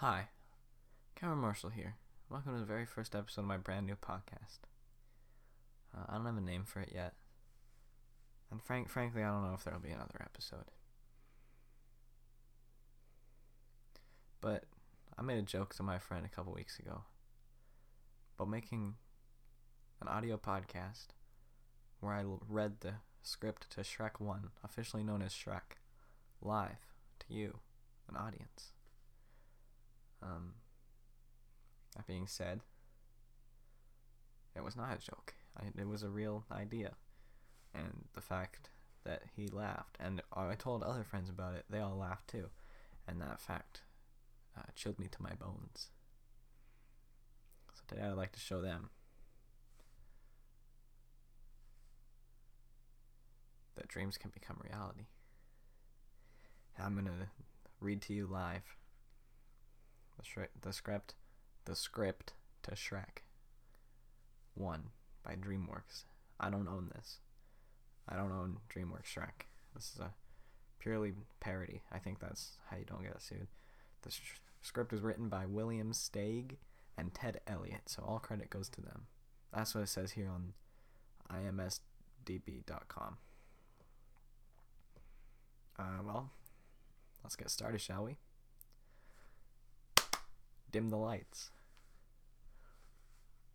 Hi, Cameron Marshall here. Welcome to the very first episode of my brand new podcast. Uh, I don't have a name for it yet, and frank, frankly, I don't know if there'll be another episode. But I made a joke to my friend a couple weeks ago about making an audio podcast where I read the script to Shrek 1, officially known as Shrek, live to you, an audience. Um, that being said, it was not a joke. I, it was a real idea. And the fact that he laughed, and I told other friends about it, they all laughed too. And that fact uh, chilled me to my bones. So today I'd like to show them that dreams can become reality. I'm gonna read to you live the, the script, the script to Shrek. One by DreamWorks. I don't own this. I don't own DreamWorks Shrek. This is a purely parody. I think that's how you don't get sued. The sh- script was written by William Steig and Ted Elliott, so all credit goes to them. That's what it says here on imsdb.com. Uh, well, let's get started, shall we? Dim the lights.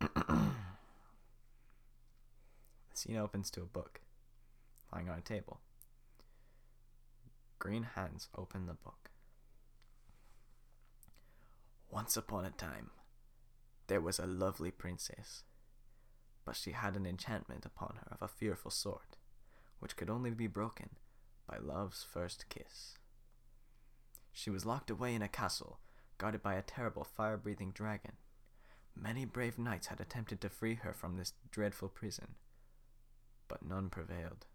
the scene opens to a book lying on a table. Green hands open the book. Once upon a time, there was a lovely princess, but she had an enchantment upon her of a fearful sort, which could only be broken by love's first kiss. She was locked away in a castle, guarded by a terrible fire breathing dragon. Many brave knights had attempted to free her from this dreadful prison, but none prevailed.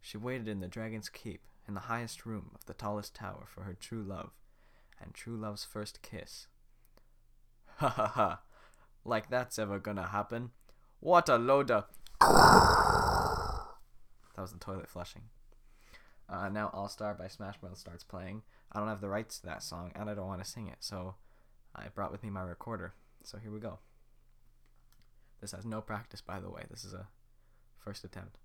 She waited in the dragon's keep, in the highest room of the tallest tower, for her true love, and true love's first kiss. Ha ha ha! Like that's ever gonna happen? What a load of. That was the toilet flushing. Uh, now All Star by Smash Mouth starts playing. I don't have the rights to that song, and I don't want to sing it, so I brought with me my recorder. So here we go. This has no practice, by the way. This is a first attempt.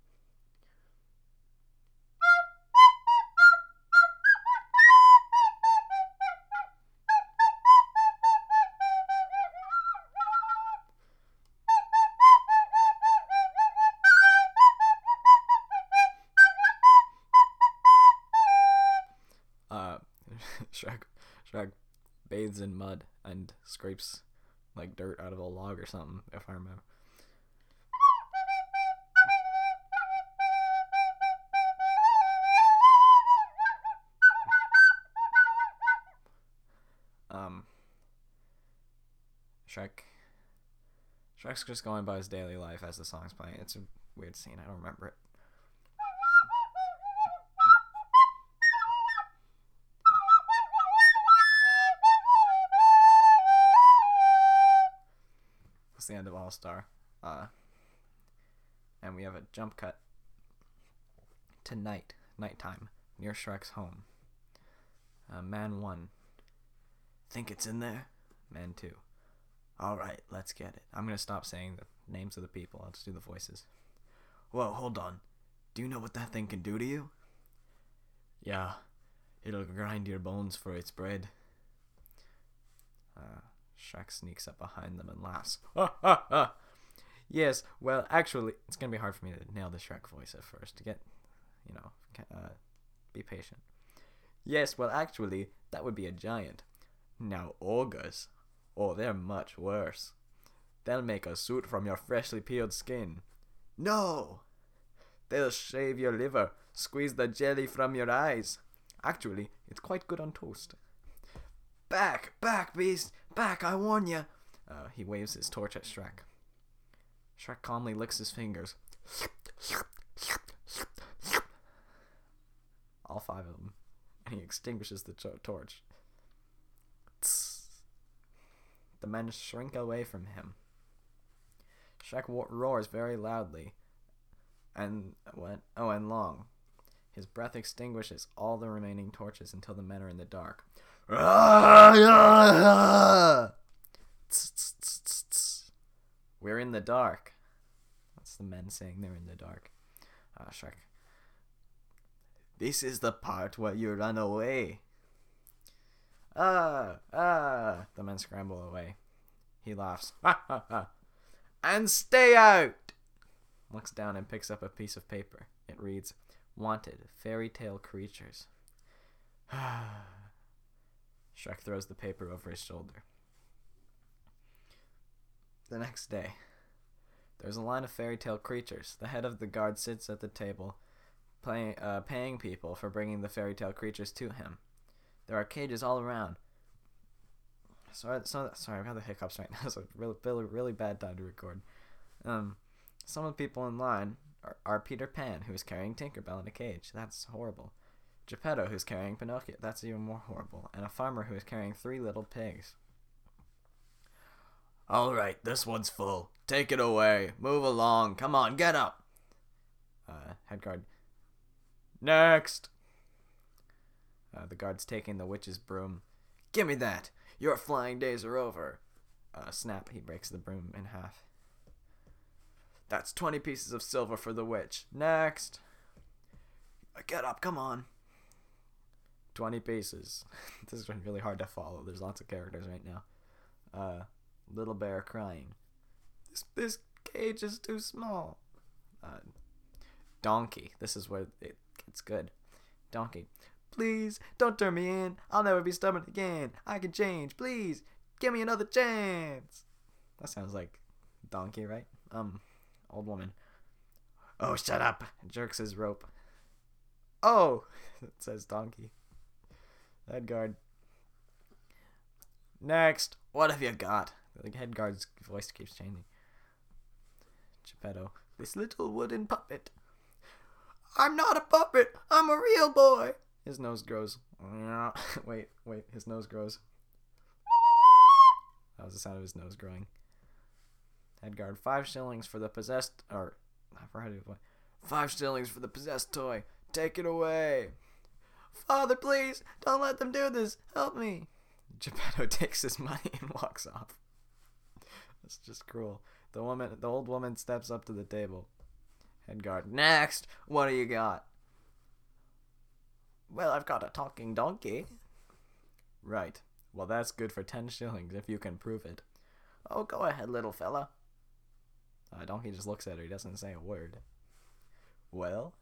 Shrek, Shrek bathes in mud and scrapes like dirt out of a log or something, if I remember. Um, Shrek. Shrek's just going by his daily life as the song's playing. It's a weird scene. I don't remember it. All Star. Uh, and we have a jump cut to night, nighttime, near Shrek's home. Uh, man one. Think it's in there? Man two. Alright, let's get it. I'm gonna stop saying the names of the people. I'll just do the voices. Whoa, hold on. Do you know what that thing can do to you? Yeah, it'll grind your bones for its bread. Uh, Shrek sneaks up behind them and laughs. Yes, well, actually, it's gonna be hard for me to nail the Shrek voice at first. To get, you know, uh, be patient. Yes, well, actually, that would be a giant. Now, ogres, oh, they're much worse. They'll make a suit from your freshly peeled skin. No! They'll shave your liver, squeeze the jelly from your eyes. Actually, it's quite good on toast. Back, back, beast! Back, I warn ya! Uh, he waves his torch at Shrek. Shrek calmly licks his fingers. All five of them. And he extinguishes the to- torch. Tss. The men shrink away from him. Shrek wa- roars very loudly, and went oh and long. His breath extinguishes all the remaining torches until the men are in the dark. We're in the dark. That's the men saying they're in the dark. Ah, Shrek. This is the part where you run away. Ah, ah. The men scramble away. He laughs. Ha ha ha. And stay out! Looks down and picks up a piece of paper. It reads, Wanted fairy tale creatures. Shrek throws the paper over his shoulder. The next day, there's a line of fairy tale creatures. The head of the guard sits at the table, uh, paying people for bringing the fairy tale creatures to him. There are cages all around. Sorry, so, sorry, I've got the hiccups right now. It's a really, really, really bad time to record. Um, some of the people in line are, are Peter Pan, who is carrying Tinkerbell in a cage. That's horrible. Geppetto, who's carrying Pinocchio. That's even more horrible. And a farmer who is carrying three little pigs. All right, this one's full. Take it away. Move along. Come on, get up. Uh, head guard. Next. Uh, the guard's taking the witch's broom. Give me that. Your flying days are over. Uh, snap. He breaks the broom in half. That's 20 pieces of silver for the witch. Next. Get up, come on. 20 paces. this is really hard to follow. There's lots of characters right now. Uh, little bear crying. This, this cage is too small. Uh, donkey. This is where it gets good. Donkey. Please, don't turn me in. I'll never be stubborn again. I can change. Please, give me another chance. That sounds like donkey, right? Um, old woman. Oh, shut up! Jerks his rope. Oh, it says donkey. Headguard. Next, what have you got? The headguard's voice keeps changing. Geppetto. This little wooden puppet. I'm not a puppet. I'm a real boy. His nose grows. wait, wait. His nose grows. That was the sound of his nose growing. Headguard. Five shillings for the possessed. Or, I've heard it. Five shillings for the possessed toy. Take it away. Father, please, don't let them do this. Help me. Geppetto takes his money and walks off. That's just cruel. The woman, the old woman, steps up to the table. Headguard. Next, what do you got? Well, I've got a talking donkey. Right. Well, that's good for ten shillings if you can prove it. Oh, go ahead, little fella. Uh, donkey just looks at her. He doesn't say a word. Well?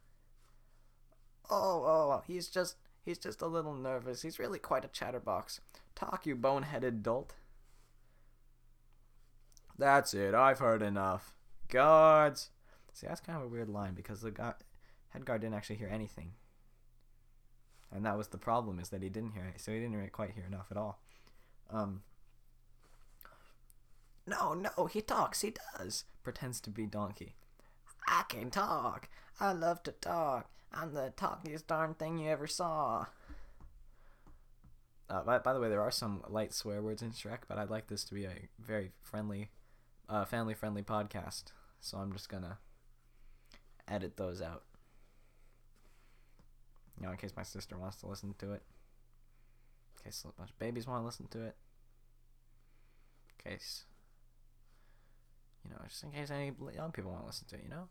Oh, oh, he's just He's just a little nervous. He's really quite a chatterbox. Talk, you boneheaded dolt. That's it. I've heard enough. Guards. See, that's kind of a weird line because the guard, head guard didn't actually hear anything. And that was the problem is that he didn't hear it. So he didn't quite hear enough at all. Um. No, no, he talks. He does. Pretends to be donkey. I can talk. I love to talk. I'm the talkiest darn thing you ever saw. Uh, by, by the way, there are some light swear words in Shrek, but I'd like this to be a very friendly, uh, family-friendly podcast. So I'm just gonna edit those out. You know, in case my sister wants to listen to it. In case a bunch of babies want to listen to it. In case, you know, just in case any young people want to listen to it, you know?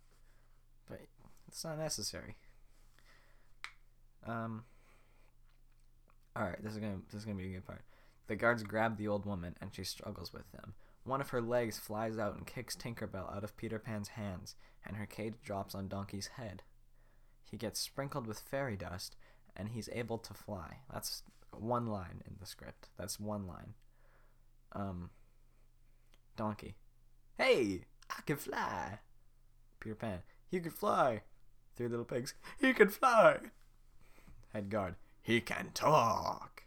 But it's not necessary. Um. All right, this is gonna this is gonna be a good part. The guards grab the old woman, and she struggles with them. One of her legs flies out and kicks Tinkerbell out of Peter Pan's hands, and her cage drops on Donkey's head. He gets sprinkled with fairy dust, and he's able to fly. That's one line in the script. That's one line. Um. Donkey. Hey, I can fly. Peter Pan. You can fly. Three little pigs. He can fly. Head guard. He can talk.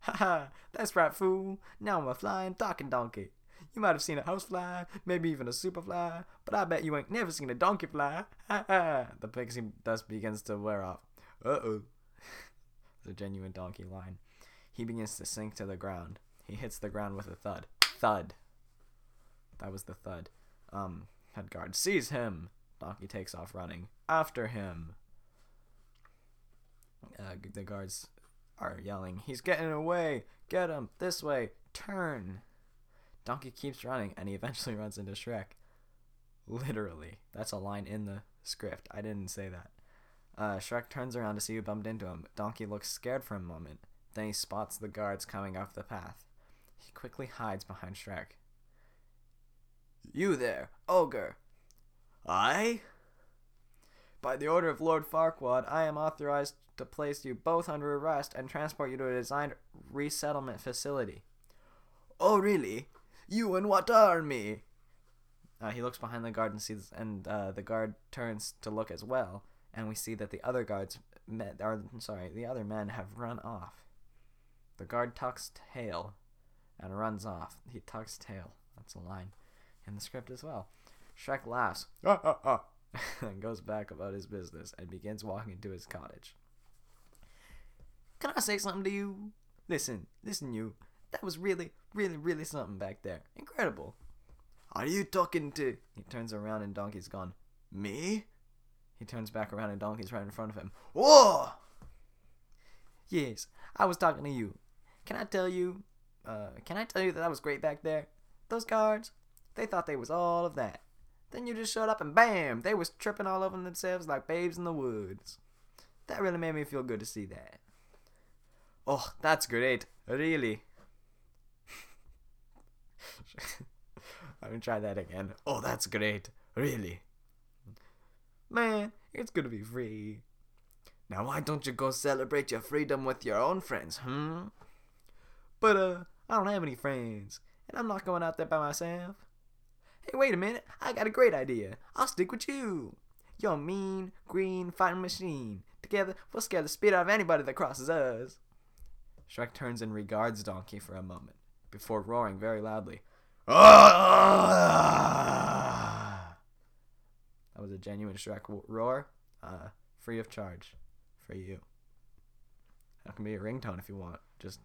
Haha, that's right, fool. Now I'm a flying talking donkey. You might have seen a housefly, maybe even a superfly, but I bet you ain't never seen a donkey fly. Ha ha. The pixie dust begins to wear off. Uh oh. a genuine donkey line. He begins to sink to the ground. He hits the ground with a thud. Thud. That was the thud. Um, head guard sees him. Donkey takes off running. After him uh, the guards are yelling, He's getting away! Get him! This way! Turn! Donkey keeps running and he eventually runs into Shrek. Literally. That's a line in the script. I didn't say that. Uh, Shrek turns around to see who bumped into him. Donkey looks scared for a moment. Then he spots the guards coming off the path. He quickly hides behind Shrek. You there, ogre! I? By the order of Lord Farquaad, I am authorized to place you both under arrest and transport you to a designed resettlement facility. Oh, really? You and what army? Uh, he looks behind the guard and sees, and uh, the guard turns to look as well, and we see that the other guards, men, or sorry, the other men have run off. The guard tucks tail, and runs off. He tucks tail. That's a line in the script as well. Shrek laughs, and goes back about his business and begins walking to his cottage. Can I say something to you? Listen, listen, you. That was really, really, really something back there. Incredible. Are you talking to? He turns around and Donkey's gone. Me? He turns back around and Donkey's right in front of him. Whoa! Yes, I was talking to you. Can I tell you? Uh, can I tell you that that was great back there? Those guards, they thought they was all of that. Then you just showed up and bam, they was tripping all over themselves like babes in the woods. That really made me feel good to see that. Oh, that's great. Really. I'm gonna try that again. Oh, that's great. Really. Man, it's gonna be free. Now why don't you go celebrate your freedom with your own friends, hmm? But, uh, I don't have any friends, and I'm not going out there by myself. Hey, wait a minute, I got a great idea. I'll stick with you. You're a mean, green fighting machine. Together, we'll scare the spit out of anybody that crosses us. Shrek turns and regards Donkey for a moment, before roaring very loudly. That was a genuine Shrek roar, uh, free of charge for you. That can be a ringtone if you want. Just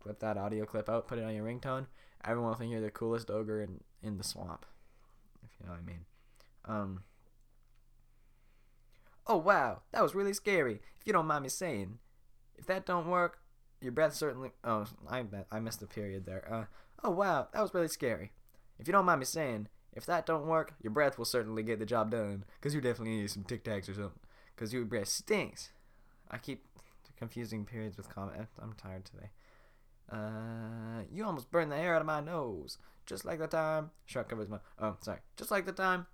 clip that audio clip out, put it on your ringtone. Everyone will think you're the coolest ogre in, in the swamp, if you know what I mean. Um. Oh wow, that was really scary. If you don't mind me saying, if that don't work, your breath certainly. Oh, I I missed the period there. Uh. Oh wow, that was really scary. If you don't mind me saying, if that don't work, your breath will certainly get the job done. Cause you definitely need some Tic Tacs or something. Cause your breath stinks. I keep confusing periods with comment. I'm tired today. Uh, you almost burned the hair out of my nose. Just like the time. Shrek covers my. Oh, sorry. Just like the time.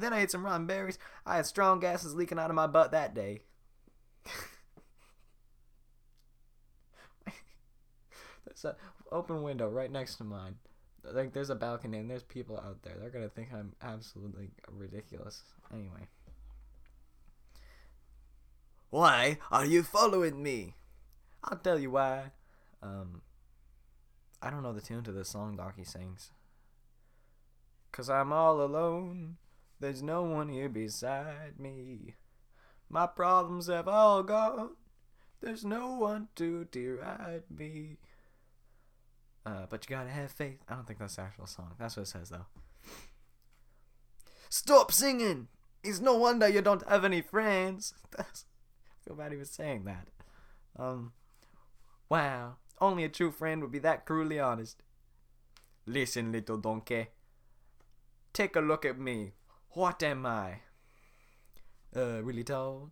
then I ate some rotten berries. I had strong gases leaking out of my butt that day. There's an open window right next to mine. Like, there's a balcony and there's people out there. They're gonna think I'm absolutely ridiculous. Anyway. Why are you following me? I'll tell you why. Um, I don't know the tune to the song Donkey sings. Cause I'm all alone. There's no one here beside me. My problems have all gone. There's no one to deride me. Uh, but you gotta have faith. I don't think that's the actual song. That's what it says though. Stop singing! It's no wonder you don't have any friends. That's feel bad was saying that. Um, wow. Only a true friend would be that cruelly honest. Listen, little donkey. Take a look at me. What am I? Uh, really tall?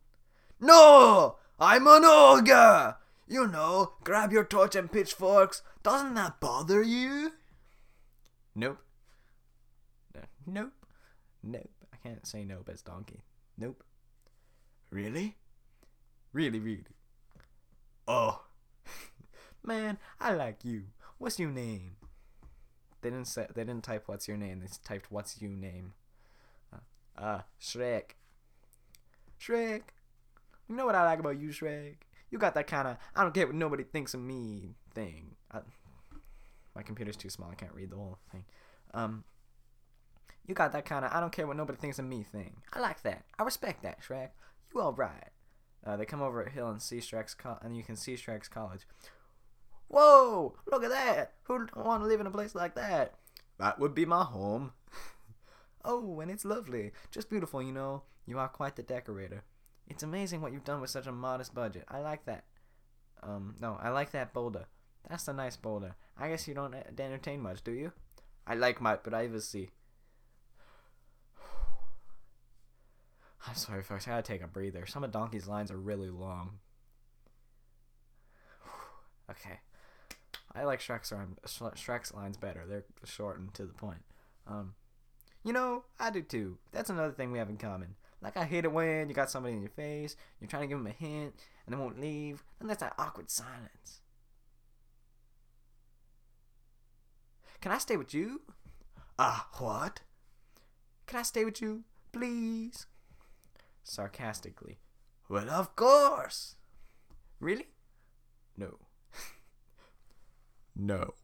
No! I'm an ogre! You know, grab your torch and pitchforks. Doesn't that bother you? Nope. Nope. Nope. I can't say nope as donkey. Nope. Really? Really, really. Oh. Man, I like you. What's your name? They didn't say they didn't type what's your name. They typed what's your name. Uh, uh Shrek. Shrek. You know what I like about you, Shrek? You got that kind of I don't care what nobody thinks of me thing. I, my computer's too small. I can't read the whole thing. Um, you got that kind of I don't care what nobody thinks of me thing. I like that. I respect that, Shrek. You all right. Uh, they come over a hill and see Shrek's co- and you can see Shrek's college. Whoa! Look at that! Who'd want to live in a place like that? That would be my home. oh, and it's lovely, just beautiful, you know. You are quite the decorator. It's amazing what you've done with such a modest budget. I like that. Um, no, I like that boulder. That's a nice boulder. I guess you don't entertain much, do you? I like my privacy. I'm sorry, folks. I gotta take a breather. Some of Donkey's lines are really long. okay. I like Shrek's, Shrek's lines better. They're short and to the point. Um, you know, I do too. That's another thing we have in common. Like, I hate it when you got somebody in your face, you're trying to give them a hint, and they won't leave, and there's that awkward silence. Can I stay with you? Ah, uh, what? Can I stay with you, please? Sarcastically. Well, of course. Really? No. no.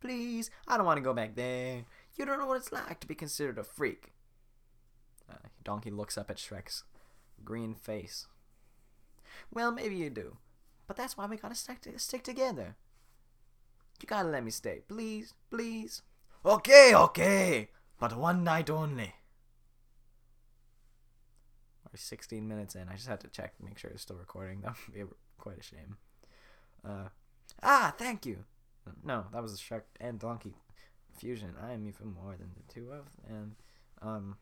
Please, I don't want to go back there. You don't know what it's like to be considered a freak. Uh, Donkey looks up at Shrek's green face. Well, maybe you do. But that's why we gotta stick, to, stick together. You gotta let me stay, please, please. Okay, okay, but one night only. We're 16 minutes in. I just had to check to make sure it's still recording. That would be quite a shame. Uh, ah, thank you. No, that was a Shrek and Donkey fusion. I am even more than the two of them. Um.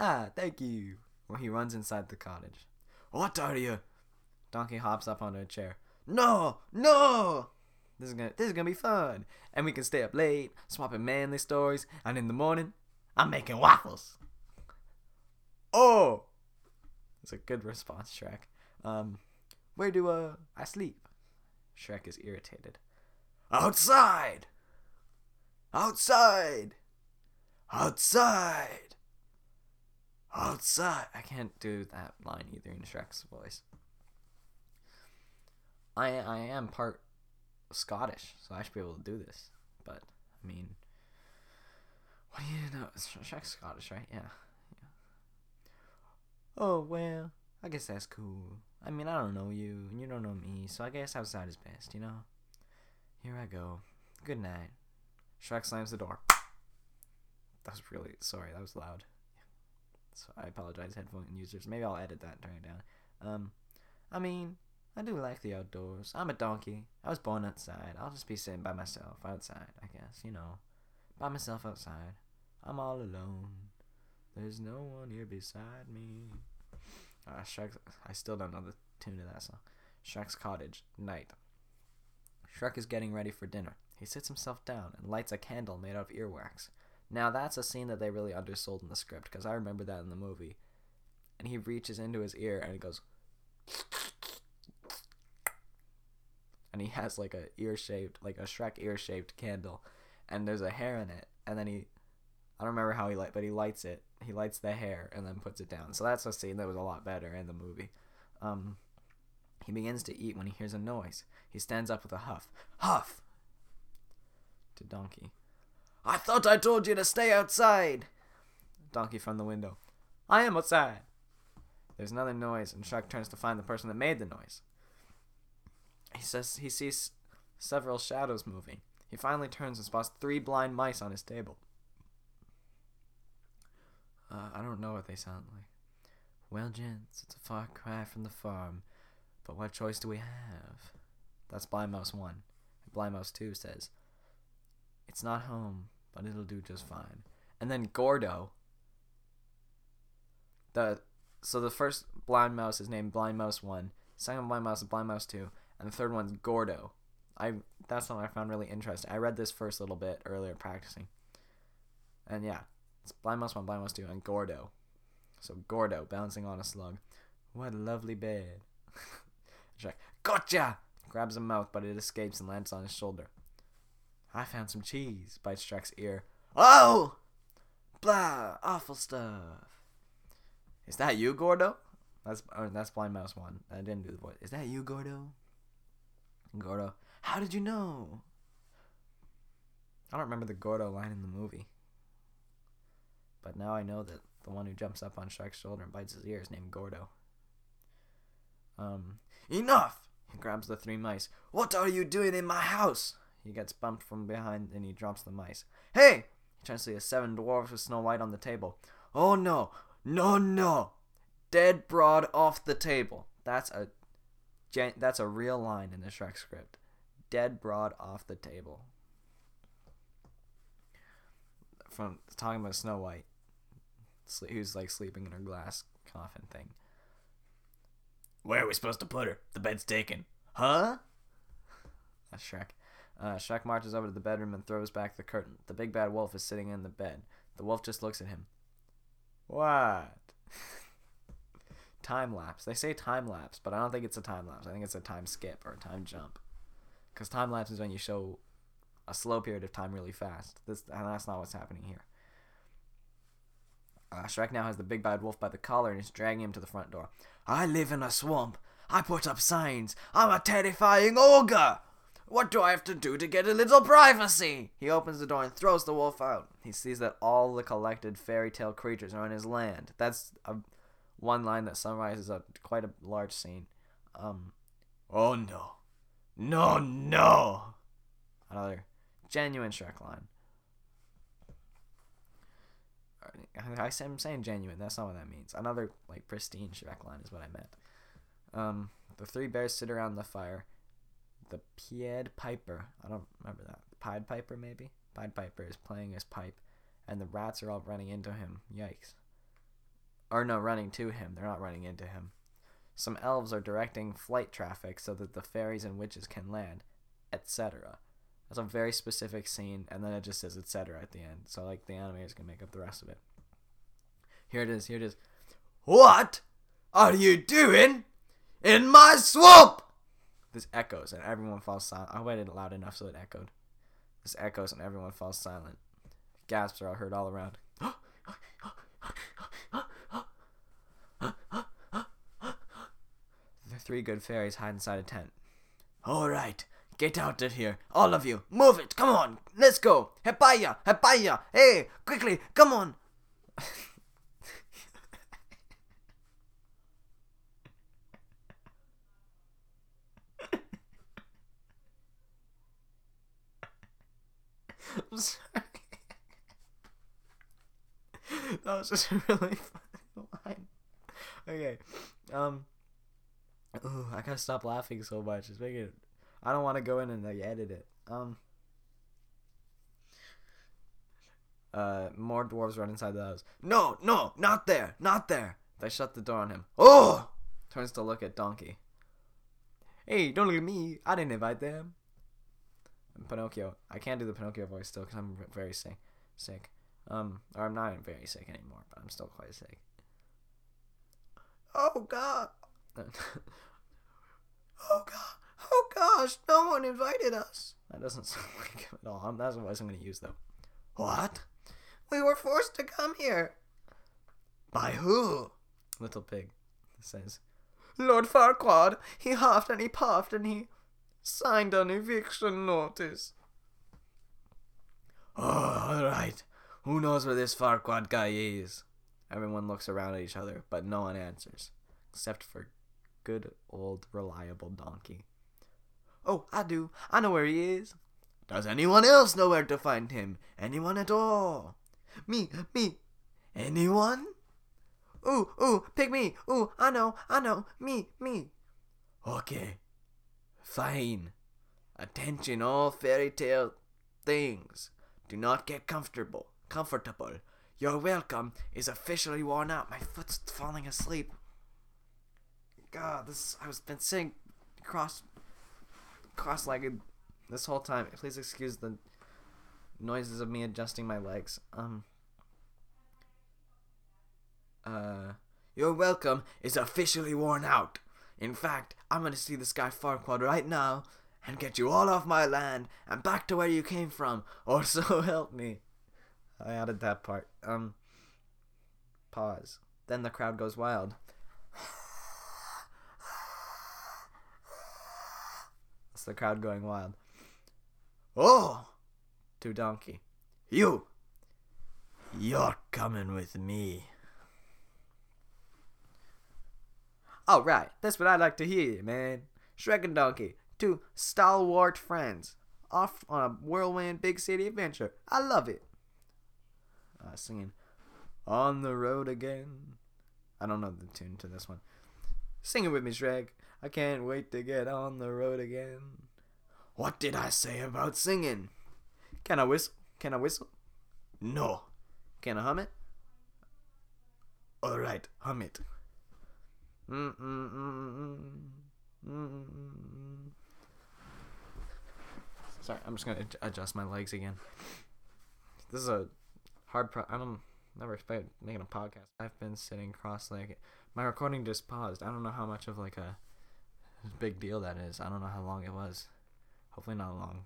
Ah, thank you. Well, he runs inside the cottage. What are you? Donkey hops up onto a chair. No, no. This is gonna this is gonna be fun, and we can stay up late, swapping manly stories, and in the morning, I'm making waffles. Oh, it's a good response, Shrek. Um, where do uh I sleep? Shrek is irritated. Outside! Outside! Outside! Outside! I can't do that line either in Shrek's voice. I I am part Scottish, so I should be able to do this. But I mean, what do you know? Shrek's Scottish, right? Yeah. Oh well, I guess that's cool. I mean, I don't know you, and you don't know me, so I guess outside is best, you know? Here I go. Good night. Shrek slams the door. That was really sorry. That was loud. So I apologize, headphone users. Maybe I'll edit that and turn it down. Um, I mean, I do like the outdoors. I'm a donkey. I was born outside. I'll just be sitting by myself outside. I guess you know, by myself outside. I'm all alone. There's no one here beside me. Uh, Shrek. I still don't know the tune of that song. Shrek's cottage. Night. Shrek is getting ready for dinner. He sits himself down and lights a candle made out of earwax. Now that's a scene that they really undersold in the script because I remember that in the movie. And he reaches into his ear and he goes and he has like a ear shaped like a Shrek ear shaped candle and there's a hair in it and then he I don't remember how he light but he lights it. He lights the hair and then puts it down. So that's a scene that was a lot better in the movie. Um he begins to eat when he hears a noise. He stands up with a huff. Huff! To Donkey. I thought I told you to stay outside! Donkey from the window. I am outside! There's another noise, and Shrek turns to find the person that made the noise. He says he sees several shadows moving. He finally turns and spots three blind mice on his table. Uh, I don't know what they sound like. Well, gents, it's a far cry from the farm, but what choice do we have? That's Blind Mouse 1. Blind Mouse 2 says, It's not home, but it'll do just fine. And then Gordo. The so the first blind mouse is named Blind Mouse 1, second blind mouse is Blind Mouse 2, and the third one's Gordo. I that's something I found really interesting. I read this first little bit earlier practicing. And yeah, it's Blind Mouse 1, Blind Mouse 2, and Gordo. So Gordo bouncing on a slug. What a lovely bed. Shrek, gotcha! Grabs a mouth, but it escapes and lands on his shoulder. I found some cheese, bites Shrek's ear. Oh! Blah! Awful stuff. Is that you, Gordo? That's uh, that's Blind Mouse 1. I didn't do the voice. Is that you, Gordo? Gordo, how did you know? I don't remember the Gordo line in the movie. But now I know that the one who jumps up on Shrek's shoulder and bites his ear is named Gordo. Um, enough! He grabs the three mice. What are you doing in my house? He gets bumped from behind and he drops the mice. Hey! He tries to see the seven dwarfs with Snow White on the table. Oh no! no, no, dead broad off the table. That's a, gen- that's a real line in the Shrek script. Dead broad off the table. From talking about Snow White, who's like sleeping in her glass coffin thing. Where are we supposed to put her? The bed's taken. Huh? That's Shrek. Uh, Shrek marches over to the bedroom and throws back the curtain. The big bad wolf is sitting in the bed. The wolf just looks at him. What? time lapse. They say time lapse, but I don't think it's a time lapse. I think it's a time skip or a time jump. Because time lapse is when you show a slow period of time really fast. This and that's not what's happening here. Uh, Shrek now has the big bad wolf by the collar and is dragging him to the front door. I live in a swamp. I put up signs. I'm a terrifying ogre. What do I have to do to get a little privacy? He opens the door and throws the wolf out. He sees that all the collected fairy tale creatures are in his land. That's a, one line that summarizes a quite a large scene. Um, oh no, no, no. Another genuine Shrek line. I, I'm saying genuine. That's not what that means. Another like pristine Shrek line is what I meant. Um, the three bears sit around the fire. The Pied Piper, I don't remember that. Pied Piper, maybe? Pied Piper is playing his pipe, and the rats are all running into him. Yikes. Or no, running to him. They're not running into him. Some elves are directing flight traffic so that the fairies and witches can land, etc. That's a very specific scene, and then it just says etc. at the end. So, like, the animators can make up the rest of it. Here it is, here it is. What are you doing in my swamp? This echoes and everyone falls silent. I waited loud enough so it echoed. This echoes and everyone falls silent. Gasps are heard all around. the three good fairies hide inside a tent. All right, get out of here, all of you. Move it, come on, let's go. Hepaya, hepaya, hey, quickly, come on. I'm sorry. that was just a really funny line. Okay. Um. Ooh, I gotta stop laughing so much. It's making it. I don't want to go in and like edit it. Um. Uh, more dwarves run inside the house. No, no, not there, not there. They shut the door on him. Oh! Turns to look at Donkey. Hey, don't look at me. I didn't invite them. Pinocchio. I can't do the Pinocchio voice still because I'm very sick. Sick. Um, or I'm not very sick anymore, but I'm still quite sick. Oh God! oh God! Oh gosh! No one invited us. That doesn't sound like him at all. That's the voice I'm going to use though. What? We were forced to come here. By who? Little Pig says. Lord Farquaad. He huffed and he puffed and he signed an eviction notice. Oh, alright. Who knows where this Farquaad guy is? Everyone looks around at each other, but no one answers. Except for good old reliable donkey. Oh, I do. I know where he is. Does anyone else know where to find him? Anyone at all? Me, me. Anyone? Ooh, ooh, pick me. Ooh, I know, I know. Me, me. Okay. Fine. Attention, all fairy tale things. Do not get comfortable. Comfortable. Your welcome is officially worn out. My foot's falling asleep. God, this I was been sitting cross cross-legged this whole time. Please excuse the noises of me adjusting my legs. Um. Uh, your welcome is officially worn out. In fact, I'm gonna see this guy Farquaad right now and get you all off my land and back to where you came from, or so help me. I added that part. Um. Pause. Then the crowd goes wild. The crowd going wild. Oh! To Donkey. You! You're coming with me. All right, that's what I like to hear, man. Shrek and Donkey, two stalwart friends, off on a whirlwind big city adventure. I love it. Uh, singing. on the road again. I don't know the tune to this one. Sing it with me, Shrek. I can't wait to get on the road again. What did I say about singing? Can I whistle? Can I whistle? No. Can I hum it? Alright, hum it. Sorry, I'm just gonna adjust my legs again. This is a hard pro. I don't never expect making a podcast. I've been sitting cross-legged. My recording just paused. I don't know how much of like a big deal that is. I don't know how long it was. Hopefully not long.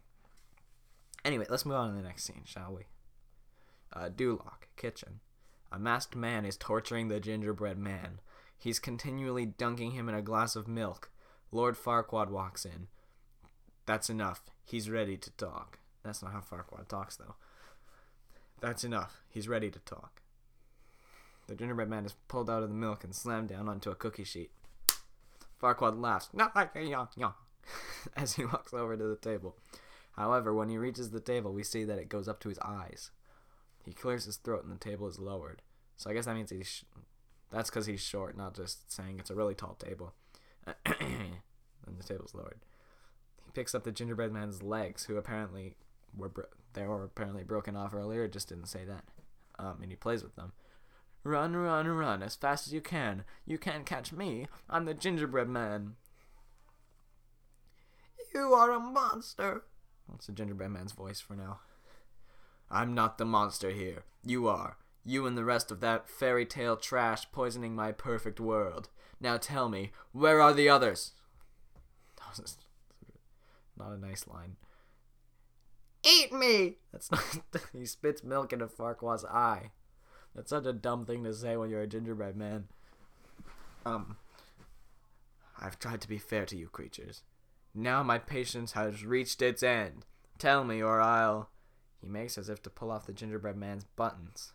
Anyway, let's move on to the next scene, shall we? Uh, Duloc, kitchen. A masked man is torturing the gingerbread man. He's continually dunking him in a glass of milk. Lord Farquaad walks in. That's enough. He's ready to talk. That's not how Farquaad talks, though. That's enough. He's ready to talk. The gingerbread man is pulled out of the milk and slammed down onto a cookie sheet. Farquaad laughs not like a yawn, yawn, as he walks over to the table. However, when he reaches the table, we see that it goes up to his eyes. He clears his throat and the table is lowered. So I guess that means he's. Sh- that's because he's short, not just saying it's a really tall table. and the table's lowered. He picks up the gingerbread man's legs, who apparently were bro- they were apparently broken off earlier. Just didn't say that. Um, and he plays with them. Run, run, run as fast as you can. You can't catch me. I'm the gingerbread man. You are a monster. That's the gingerbread man's voice for now. I'm not the monster here. You are. You and the rest of that fairy tale trash poisoning my perfect world. Now tell me, where are the others? That was not a nice line. Eat me! That's not. he spits milk into Farquaad's eye. That's such a dumb thing to say when you're a gingerbread man. Um. I've tried to be fair to you creatures. Now my patience has reached its end. Tell me, or I'll. He makes as if to pull off the gingerbread man's buttons.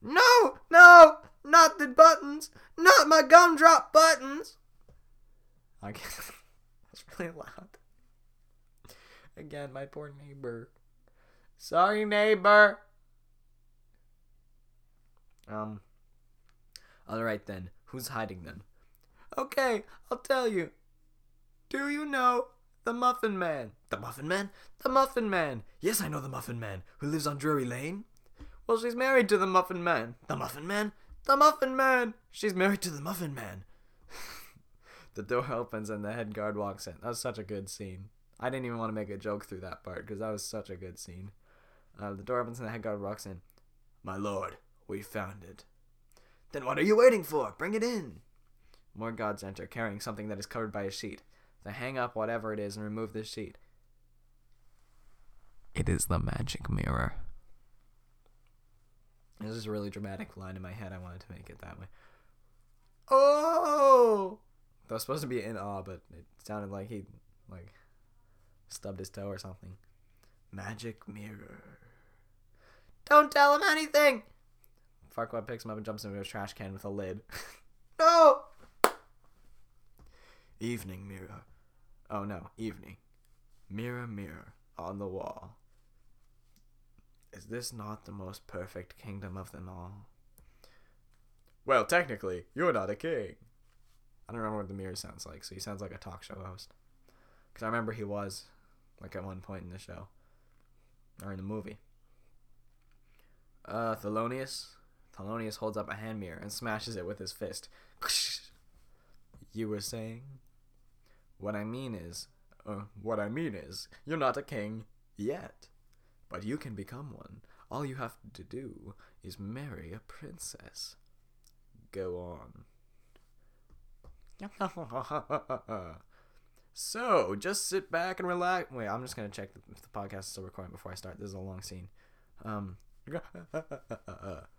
No, no, not the buttons, not my gumdrop buttons. I guess that's really loud. Again, my poor neighbor. Sorry, neighbor. Um. Alright then, who's hiding them? Okay, I'll tell you. Do you know the Muffin Man? The Muffin Man? The Muffin Man! Yes, I know the Muffin Man, who lives on Drury Lane. Well, she's married to the Muffin Man. The Muffin Man? The Muffin Man! She's married to the Muffin Man. the door opens and the head guard walks in. That was such a good scene. I didn't even want to make a joke through that part because that was such a good scene. Uh, the door opens and the head guard walks in. My lord, we found it. Then what are you waiting for? Bring it in. More gods enter, carrying something that is covered by a sheet. They hang up whatever it is and remove the sheet. It is the magic mirror. This is a really dramatic line in my head. I wanted to make it that way. Oh! That was supposed to be in awe, but it sounded like he like stubbed his toe or something. Magic mirror. Don't tell him anything. Farquaad picks him up and jumps into a trash can with a lid. no! Evening mirror. Oh no, evening. Mirror, mirror on the wall. Is this not the most perfect kingdom of them all? Well, technically, you're not a king. I don't remember what the mirror sounds like, so he sounds like a talk show host. Because I remember he was, like, at one point in the show. Or in the movie. Uh, Thelonious? Thelonious holds up a hand mirror and smashes it with his fist. You were saying? What I mean is, uh, what I mean is, you're not a king yet. But you can become one. All you have to do is marry a princess. Go on. so, just sit back and relax. Wait, I'm just gonna check if the podcast is still recording before I start. This is a long scene. Um.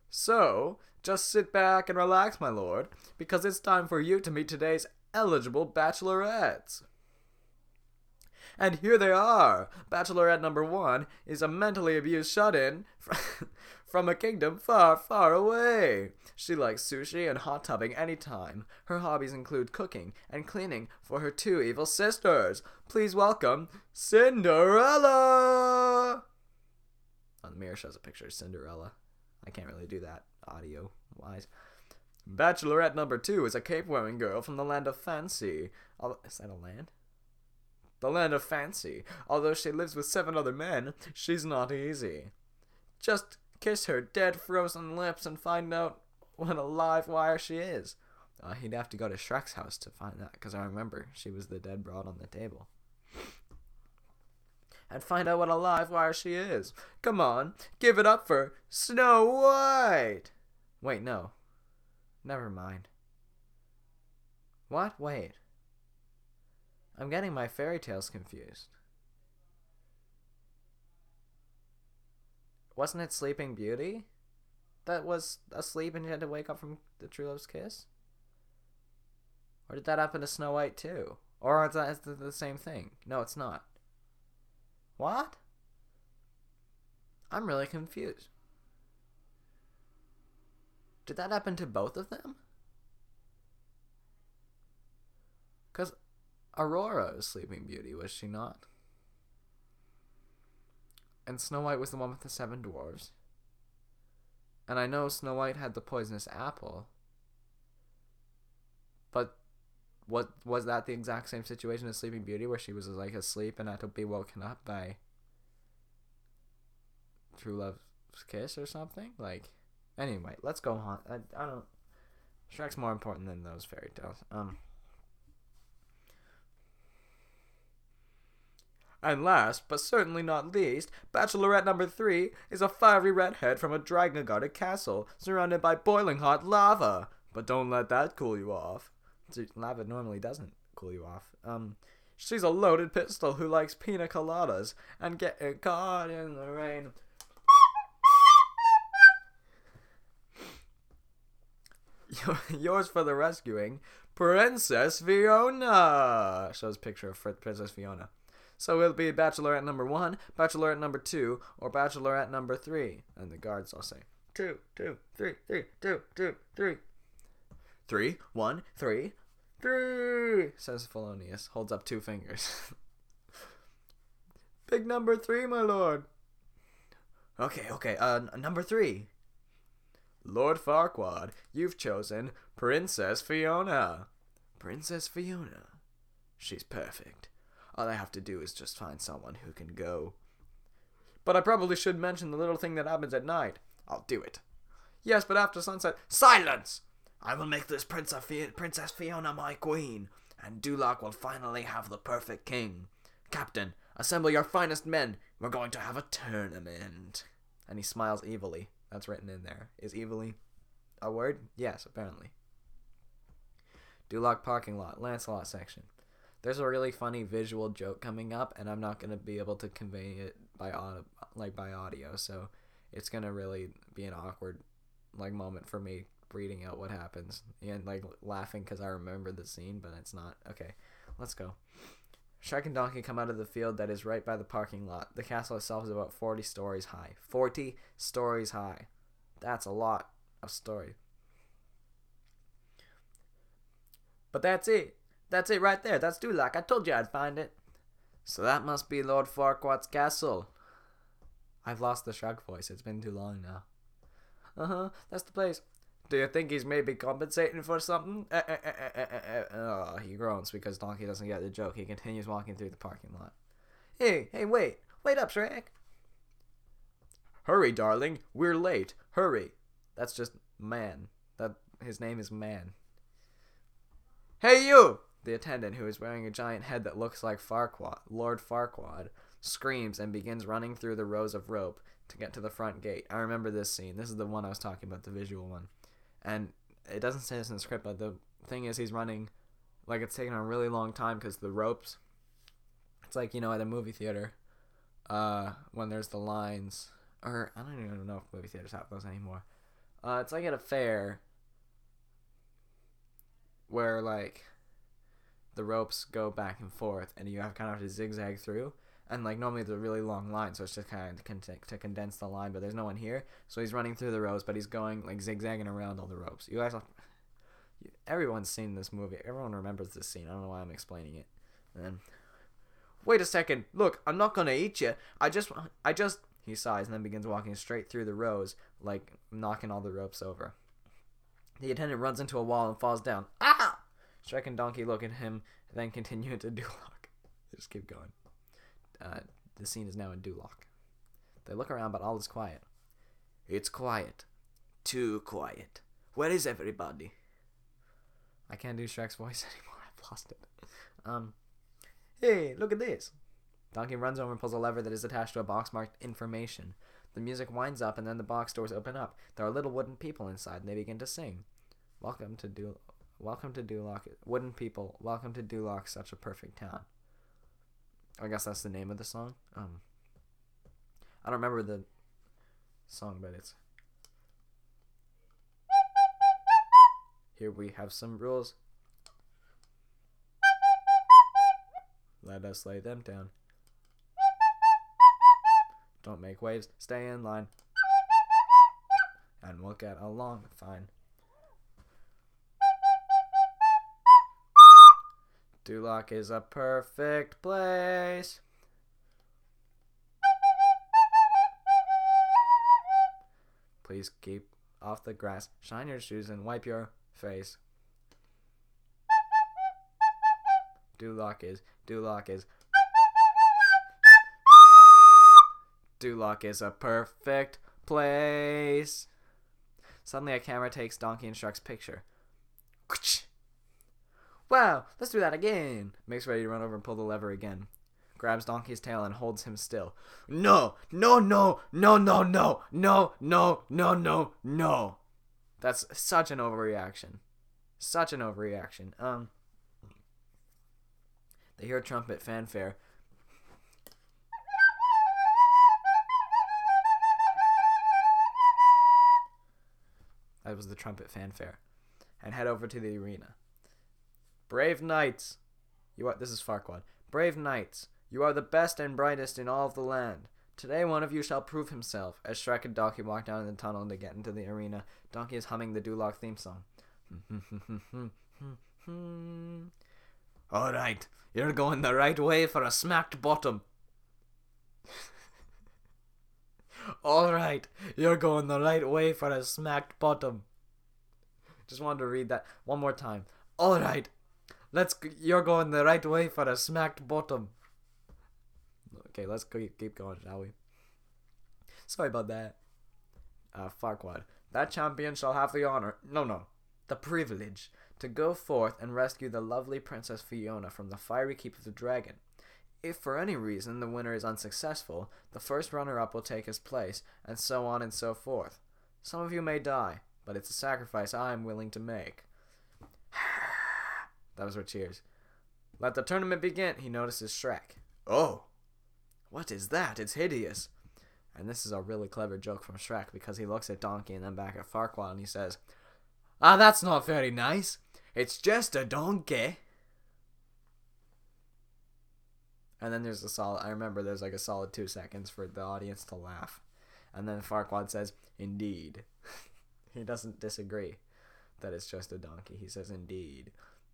so, just sit back and relax, my lord, because it's time for you to meet today's eligible bachelorettes. And here they are. Bachelorette number one is a mentally abused shut in from a kingdom far, far away. She likes sushi and hot tubbing anytime. Her hobbies include cooking and cleaning for her two evil sisters. Please welcome Cinderella! On the mirror shows a picture of Cinderella. I can't really do that audio wise. Bachelorette number two is a cape wearing girl from the land of fancy. Is that a land? The land of fancy. Although she lives with seven other men, she's not easy. Just kiss her dead frozen lips and find out what a live wire she is. Uh, he'd have to go to Shrek's house to find that, because I remember she was the dead broad on the table. And find out what a live wire she is. Come on, give it up for Snow White! Wait, no. Never mind. What? Wait. I'm getting my fairy tales confused. Wasn't it Sleeping Beauty that was asleep and you had to wake up from the true love's kiss? Or did that happen to Snow White too? Or is that the same thing? No, it's not. What? I'm really confused. Did that happen to both of them? Because Aurora is Sleeping Beauty, was she not? And Snow White was the one with the seven dwarves. And I know Snow White had the poisonous apple. But what was that the exact same situation as Sleeping Beauty where she was like asleep and had to be woken up by True Love's kiss or something? Like anyway, let's go on. I, I don't Shrek's more important than those fairy tales. Um And last, but certainly not least, Bachelorette number three is a fiery redhead from a dragon guarded castle surrounded by boiling hot lava. But don't let that cool you off. Lava normally doesn't cool you off. Um, she's a loaded pistol who likes pina coladas and getting caught in the rain. Yours for the rescuing, Princess Fiona. Shows picture of Princess Fiona. So it'll be Bachelorette number one, Bachelorette number two, or Bachelorette number three. And the guards all say, two, two, three, three, two, two, three. Three, one, three, three, says Thelonius, holds up two fingers. Big number three, my lord. Okay, okay, uh, number three. Lord Farquaad, you've chosen Princess Fiona. Princess Fiona. She's perfect. All I have to do is just find someone who can go. But I probably should mention the little thing that happens at night. I'll do it. Yes, but after sunset. Silence! I will make this Princess Fiona my queen, and Duloc will finally have the perfect king. Captain, assemble your finest men. We're going to have a tournament. And he smiles evilly. That's written in there. Is evilly a word? Yes, apparently. Duloc parking lot, Lancelot section. There's a really funny visual joke coming up, and I'm not gonna be able to convey it by audio, like by audio, so it's gonna really be an awkward like moment for me reading out what happens and like laughing because I remember the scene, but it's not. Okay, let's go. Shrek and Donkey come out of the field that is right by the parking lot. The castle itself is about 40 stories high. 40 stories high. That's a lot of story. But that's it. That's it right there. That's Duloc. I told you I'd find it. So that must be Lord Farquaad's castle. I've lost the Shrek voice. It's been too long now. Uh huh. That's the place. Do you think he's maybe compensating for something? Uh, uh, uh, oh, he groans because Donkey doesn't get the joke. He continues walking through the parking lot. Hey, hey, wait. Wait up, Shrek. Hurry, darling. We're late. Hurry. That's just man. That his name is man. Hey, you! The attendant, who is wearing a giant head that looks like Farquaad, Lord Farquaad, screams and begins running through the rows of rope to get to the front gate. I remember this scene. This is the one I was talking about, the visual one. And it doesn't say this in the script, but the thing is, he's running like it's taking a really long time because the ropes. It's like you know at a movie theater, uh, when there's the lines, or I don't even know if movie theaters have those anymore. Uh, it's like at a fair where like the ropes go back and forth, and you have kind of to zigzag through and like normally it's a really long line, so it's just kind of con- to condense the line. But there's no one here, so he's running through the rows, but he's going like zigzagging around all the ropes. You guys, everyone's seen this movie. Everyone remembers this scene. I don't know why I'm explaining it. And then, wait a second. Look, I'm not gonna eat you. I just, I just. he sighs and then begins walking straight through the rows, like knocking all the ropes over. The attendant runs into a wall and falls down. Ah! Shrek and Donkey look at him, then continue to Duloc. Just keep going. Uh, the scene is now in Duloc. They look around, but all is quiet. It's quiet. Too quiet. Where is everybody? I can't do Shrek's voice anymore. I've lost it. Um, hey, look at this. Donkey runs over and pulls a lever that is attached to a box marked information. The music winds up and then the box doors open up. There are little wooden people inside and they begin to sing. Welcome to Du Welcome to Duloc. Wooden people, welcome to Duloc, such a perfect town. I guess that's the name of the song. Um I don't remember the song, but it's Here we have some rules. Let us lay them down. Don't make waves, stay in line. And we'll get along fine. Duloc is a perfect place. Please keep off the grass, shine your shoes, and wipe your face. Duloc is, Duloc is. Duloc is a perfect place. Suddenly, a camera takes Donkey and Shrek's picture. Wow, let's do that again. Makes ready to run over and pull the lever again. Grabs Donkey's tail and holds him still. No, no, no, no, no, no, no, no, no, no, no. That's such an overreaction. Such an overreaction. Um, they hear trumpet fanfare. That was the trumpet fanfare. And head over to the arena. Brave knights, you are. This is Farquaad. Brave knights, you are the best and brightest in all of the land. Today, one of you shall prove himself. As Shrek and Donkey walk down the tunnel to get into the arena, Donkey is humming the Duloc theme song. All right, you're going the right way for a smacked bottom. All right, you're going the right way for a smacked bottom. Just wanted to read that one more time. All right, let's. You're going the right way for a smacked bottom. Okay, let's keep keep going, shall we? Sorry about that. Uh, Farquaad. That champion shall have the honor. No, no, the privilege to go forth and rescue the lovely Princess Fiona from the fiery keep of the dragon. If for any reason the winner is unsuccessful, the first runner up will take his place, and so on and so forth. Some of you may die, but it's a sacrifice I am willing to make. That was our cheers. Let the tournament begin, he notices Shrek. Oh! What is that? It's hideous. And this is a really clever joke from Shrek because he looks at Donkey and then back at Farquaad and he says, Ah, that's not very nice. It's just a donkey. And then there's a solid, I remember there's like a solid two seconds for the audience to laugh. And then Farquaad says, Indeed. he doesn't disagree that it's just a donkey. He says, Indeed.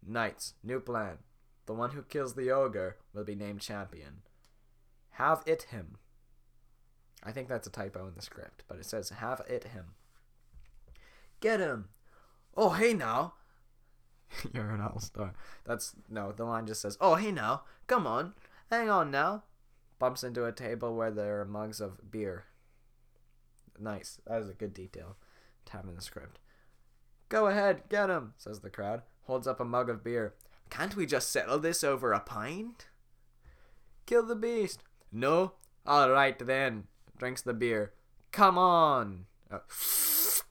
Knights, new plan. The one who kills the ogre will be named champion. Have it him. I think that's a typo in the script, but it says have it him. Get him. Oh, hey now. You're an all star. That's no. The line just says, "Oh, hey now, come on, hang on now." Bumps into a table where there are mugs of beer. Nice. That is a good detail to have in the script. Go ahead, get him, says the crowd. Holds up a mug of beer. Can't we just settle this over a pint? Kill the beast. No? All right then. Drinks the beer. Come on. Oh.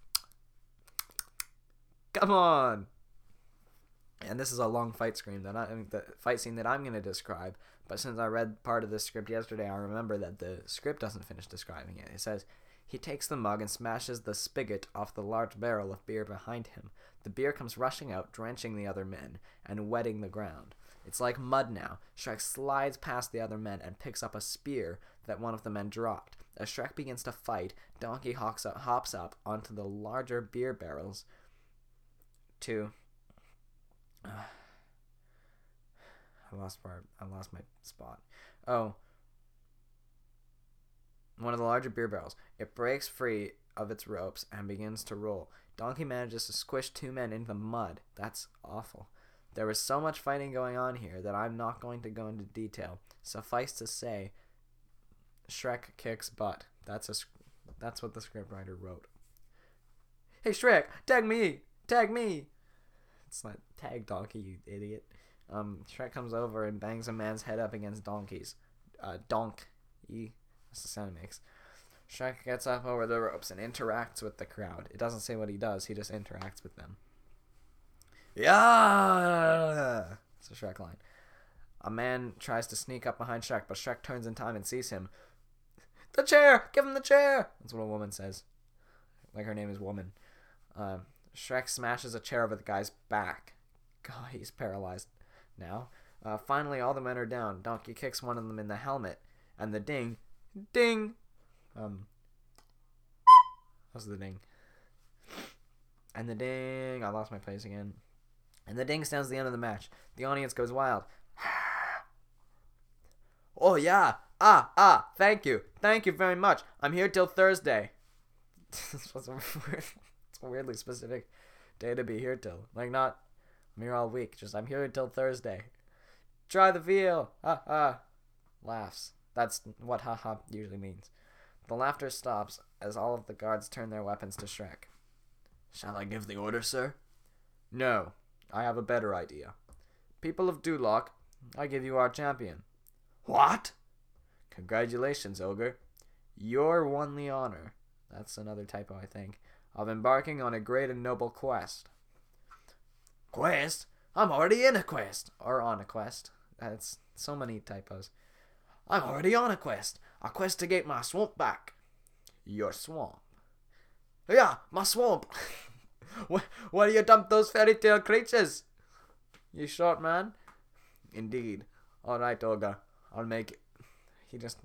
Come on. And this is a long fight screen that I, the fight scene that I'm going to describe. But since I read part of the script yesterday, I remember that the script doesn't finish describing it. It says he takes the mug and smashes the spigot off the large barrel of beer behind him. The beer comes rushing out, drenching the other men and wetting the ground. It's like mud now. Shrek slides past the other men and picks up a spear that one of the men dropped. As Shrek begins to fight, Donkey hops up, hops up onto the larger beer barrels to. Uh, I lost my I lost my spot. Oh. One of the larger beer barrels. It breaks free of its ropes and begins to roll. Donkey manages to squish two men into the mud. That's awful. There was so much fighting going on here that I'm not going to go into detail. Suffice to say, Shrek kicks butt. That's a that's what the scriptwriter wrote. Hey Shrek, tag me, tag me. It's not tag Donkey, you idiot. Um, Shrek comes over and bangs a man's head up against Donkey's. Uh, donk. E. That's the sound it makes. Shrek gets up over the ropes and interacts with the crowd. It doesn't say what he does, he just interacts with them. Yeah! It's a Shrek line. A man tries to sneak up behind Shrek, but Shrek turns in time and sees him. The chair! Give him the chair! That's what a woman says. Like her name is Woman. Uh, Shrek smashes a chair over the guy's back. God, he's paralyzed now. Uh, finally, all the men are down. Donkey kicks one of them in the helmet, and the ding, ding. Um, how's the ding? And the ding. I lost my place again. And the ding sounds the end of the match. The audience goes wild. oh yeah. Ah ah. Thank you. Thank you very much. I'm here till Thursday. this was a weird, it's a weirdly specific day to be here till. Like not I'm here all week. Just I'm here until Thursday. Try the veal. Ah, ah. Laughs. That's what ha ha usually means. The laughter stops as all of the guards turn their weapons to Shrek. Shall I give the order, sir? No. I have a better idea. People of Duloc, I give you our champion. What? Congratulations, Ogre. You're won the honor. That's another typo, I think. Of embarking on a great and noble quest. Quest? I'm already in a quest. Or on a quest. That's so many typos. I'm already on a quest. A quest to get my swamp back. Your swamp? Yeah, my swamp. Where do you dump those fairy tale creatures? You short man? Indeed. All right, Olga. I'll make. It. He just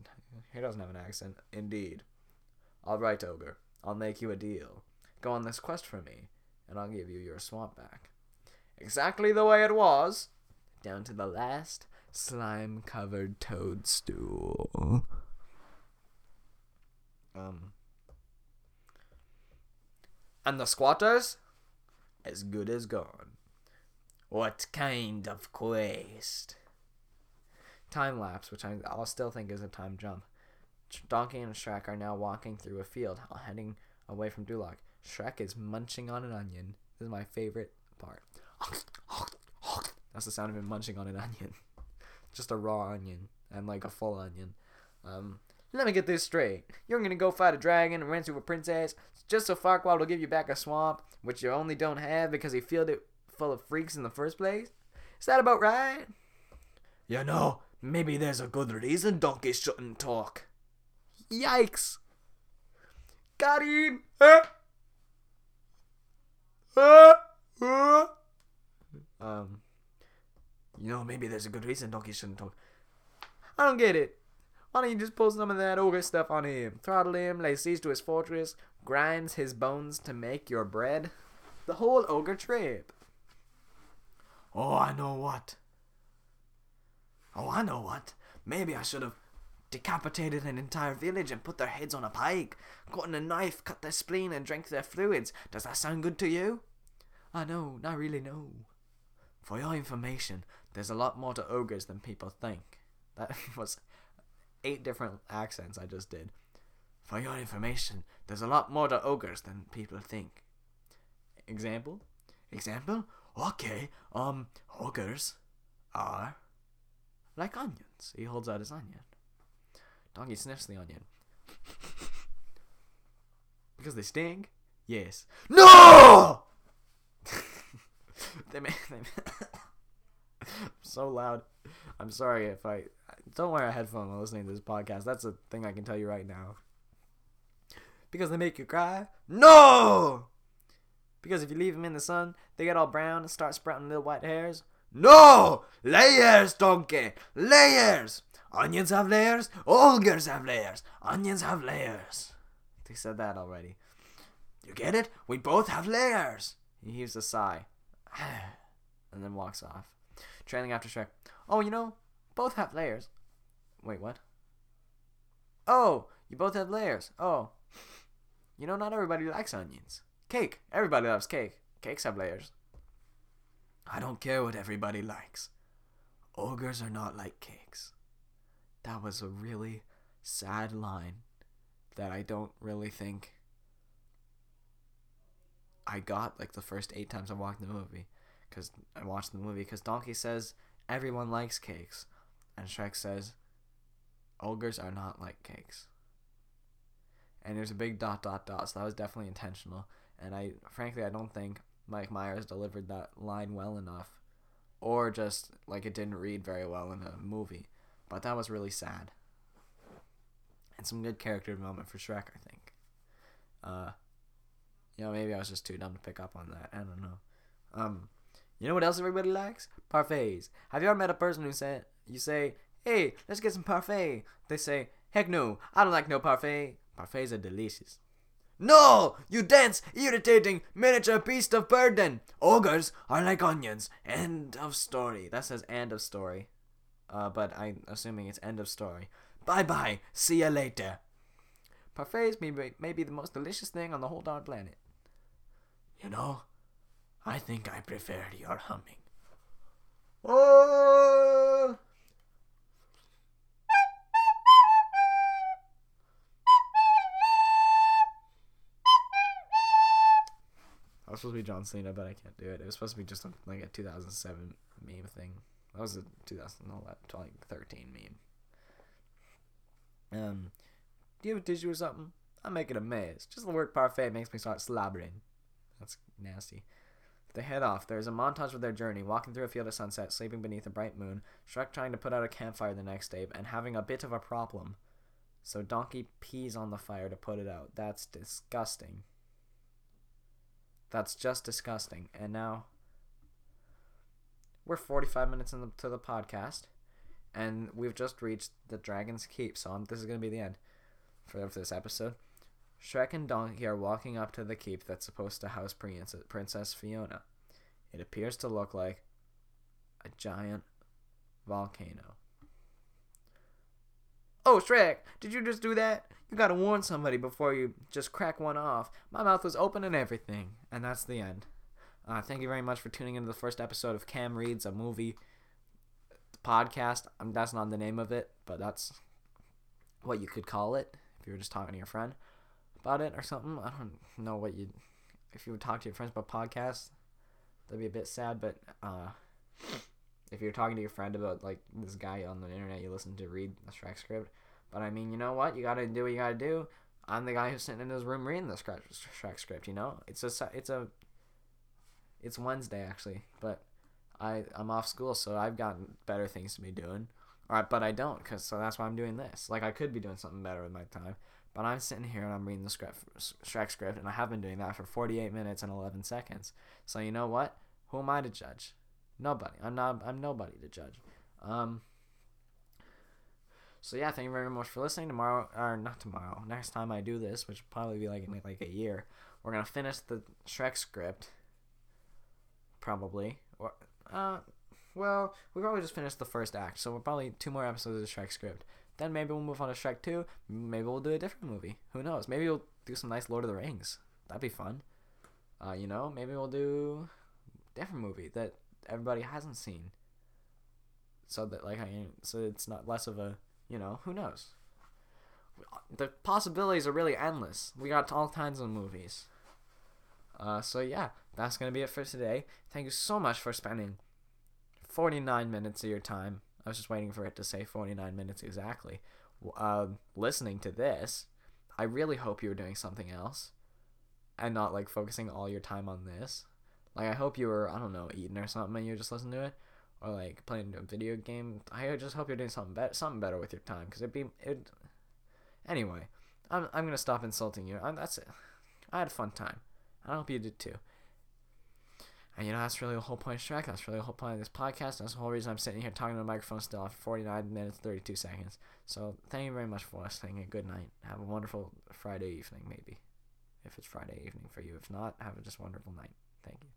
he doesn't have an accent. Indeed. All right, ogre. I'll make you a deal. Go on this quest for me, and I'll give you your swamp back. Exactly the way it was, down to the last slime-covered toadstool. Um. And the squatters? As good as gone. What kind of quest? Time lapse, which I, I'll still think is a time jump. Donkey and Shrek are now walking through a field, heading away from Duloc. Shrek is munching on an onion. This is my favorite part. That's the sound of him munching on an onion. Just a raw onion and like a full onion. Um, let me get this straight. You're gonna go fight a dragon and ransom a princess just so Farquaad will give you back a swamp, which you only don't have because he filled it full of freaks in the first place? Is that about right? You know, maybe there's a good reason donkeys shouldn't talk. Yikes! Got him! Um, you know, maybe there's a good reason donkeys shouldn't talk. I don't get it. Why don't you just pull some of that ogre stuff on him? Throttle him, lay siege to his fortress, grinds his bones to make your bread? The whole ogre trip. Oh, I know what. Oh, I know what. Maybe I should have decapitated an entire village and put their heads on a pike, gotten a knife, cut their spleen, and drank their fluids. Does that sound good to you? I know, not really, no. For your information, there's a lot more to ogres than people think. That was eight different accents I just did. For your information, there's a lot more to ogres than people think. Example? Example? Okay, um, ogres are like onions. He holds out his onion. Donkey sniffs the onion. because they sting? Yes. No! they make, they so loud. I'm sorry if I don't wear a headphone while listening to this podcast. That's a thing I can tell you right now. Because they make you cry? No! Because if you leave them in the sun, they get all brown and start sprouting little white hairs? No! Layers, donkey! Layers! Onions have layers, ogres have layers, onions have layers. They said that already. You get it? We both have layers. He heaves a sigh. and then walks off. Trailing after Shrek. Oh, you know, both have layers. Wait, what? Oh, you both have layers. Oh. You know, not everybody likes onions. Cake. Everybody loves cake. Cakes have layers. I don't care what everybody likes. Ogres are not like cakes. That was a really sad line that I don't really think I got like the first eight times I watched the movie. Because I watched the movie because Donkey says everyone likes cakes. And Shrek says ogres are not like cakes. And there's a big dot dot dot, so that was definitely intentional. And I frankly I don't think Mike Myers delivered that line well enough. Or just like it didn't read very well in the movie. But that was really sad. And some good character development for Shrek, I think. Uh you know, maybe I was just too dumb to pick up on that. I don't know. Um you know what else everybody likes? Parfaits. Have you ever met a person who said you say, Hey, let's get some parfait. They say, Heck no, I don't like no parfait. Parfaits are delicious. No! You dense, irritating, miniature beast of burden! Ogres are like onions. End of story. That says end of story. Uh, but I'm assuming it's end of story. Bye bye. See ya later. Parfaits may be, may be the most delicious thing on the whole darn planet. You know, I think I prefer your humming. Oh! I was supposed to be John Cena, but I can't do it. It was supposed to be just a, like a 2007 meme thing. That was a 2013 meme. Um, do you have a tissue or something? I'm making a mess. Just the word parfait makes me start slobbering. That's nasty. They head off. There's a montage of their journey, walking through a field of sunset, sleeping beneath a bright moon, Shrek trying to put out a campfire the next day, and having a bit of a problem. So Donkey pees on the fire to put it out. That's disgusting. That's just disgusting. And now we're 45 minutes into the podcast, and we've just reached the Dragon's Keep. So I'm, this is going to be the end for, for this episode. Shrek and Donkey are walking up to the keep that's supposed to house Princess, Fiona. It appears to look like a giant volcano. Oh, Shrek, did you just do that? You gotta warn somebody before you just crack one off. My mouth was open and everything. And that's the end. Uh, thank you very much for tuning into the first episode of Cam Reads a Movie podcast. Um, that's not the name of it, but that's what you could call it if you were just talking to your friend about it or something. I don't know what you if you would talk to your friends about podcasts, that'd be a bit sad. But uh, if you're talking to your friend about like this guy on the internet you listen to read a Shrek script, but I mean, you know what? You gotta do what you gotta do. I'm the guy who's sitting in his room reading the Shrek script. You know, it's a it's a it's Wednesday actually, but I I'm off school, so I've got better things to be doing. All right, but I don't, cause so that's why I'm doing this. Like I could be doing something better with my time, but I'm sitting here and I'm reading the script, Shrek script, and I have been doing that for 48 minutes and 11 seconds. So you know what? Who am I to judge? Nobody. I'm not. I'm nobody to judge. Um. So yeah, thank you very much for listening. Tomorrow, or not tomorrow, next time I do this, which will probably be like in like a year, we're gonna finish the Shrek script. Probably. Or uh, well, we probably just finished the first act, so we're probably two more episodes of the Shrek script. Then maybe we'll move on to Shrek 2. Maybe we'll do a different movie. Who knows? Maybe we'll do some nice Lord of the Rings. That'd be fun. Uh, you know, maybe we'll do a different movie that everybody hasn't seen. So that like I so it's not less of a, you know, who knows. The possibilities are really endless. We got all kinds of movies. Uh, so yeah, that's gonna be it for today. Thank you so much for spending 49 minutes of your time I was just waiting for it to say 49 minutes exactly. Uh, listening to this, I really hope you were doing something else and not like focusing all your time on this. Like, I hope you were, I don't know, eating or something and you just listening to it. Or like playing a video game. I just hope you're doing something better, something better with your time, because it'd be it. Anyway, I'm I'm gonna stop insulting you. I'm, that's it. I had a fun time. I hope you did too. And you know, that's really the whole point of Shrek. That's really the whole point of this podcast. That's the whole reason I'm sitting here talking to the microphone still after 49 minutes, 32 seconds. So thank you very much for listening and good night. Have a wonderful Friday evening, maybe. If it's Friday evening for you. If not, have a just wonderful night. Thank you.